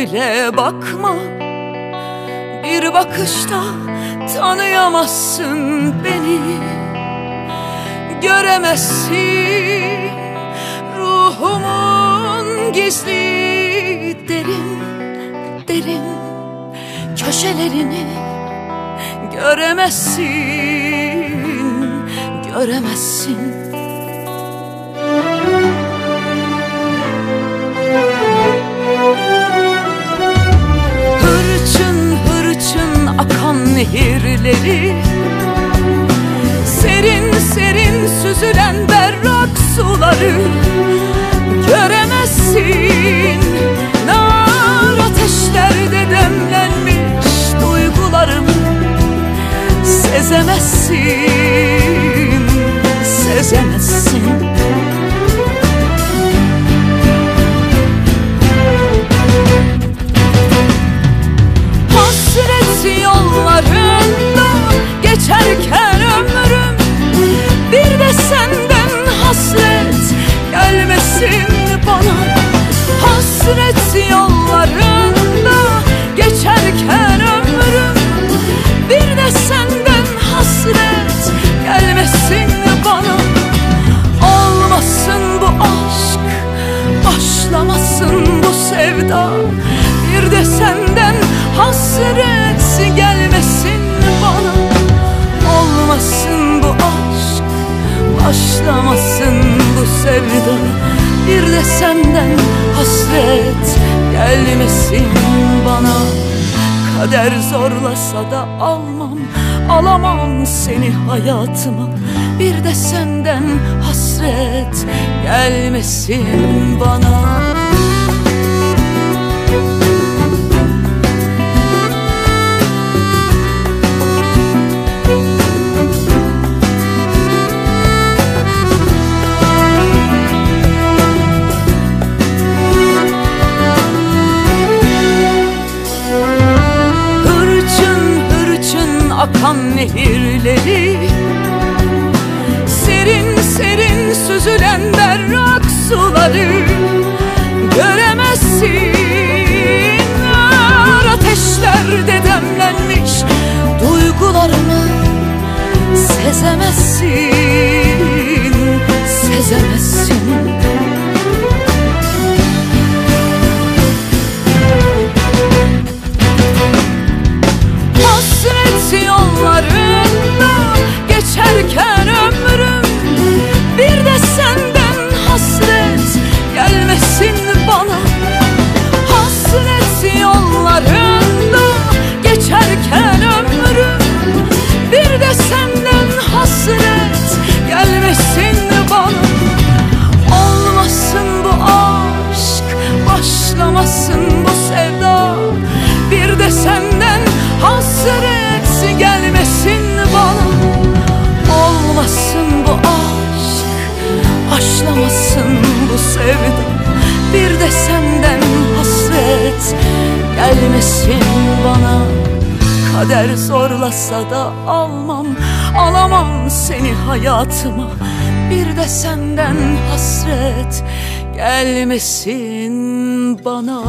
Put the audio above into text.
bile bakma. Bir bakışta tanıyamazsın beni. Göremezsin ruhumun gizli derin derin köşelerini. Göremezsin, göremezsin. Suları Göremezsin. Nar ateşlerde demlenmiş duygularımı Sezemezsin Sezemezsin sevda Bir de senden hasret gelmesin bana. Olmasın bu aşk Başlamasın bu sevda. Bir de senden hasret Gelmesin bana. Kader zorlasa da almam Alamam seni hayatıma. Bir de senden hasret Gelmesin bana akan nehirleri Serin serin süzülen berrak suları sezemesin, sezemesin de senden hasret Gelmesin bana. Kader zorlasa da almam Alamam seni hayatıma. Bir de senden hasret Gelmesin bana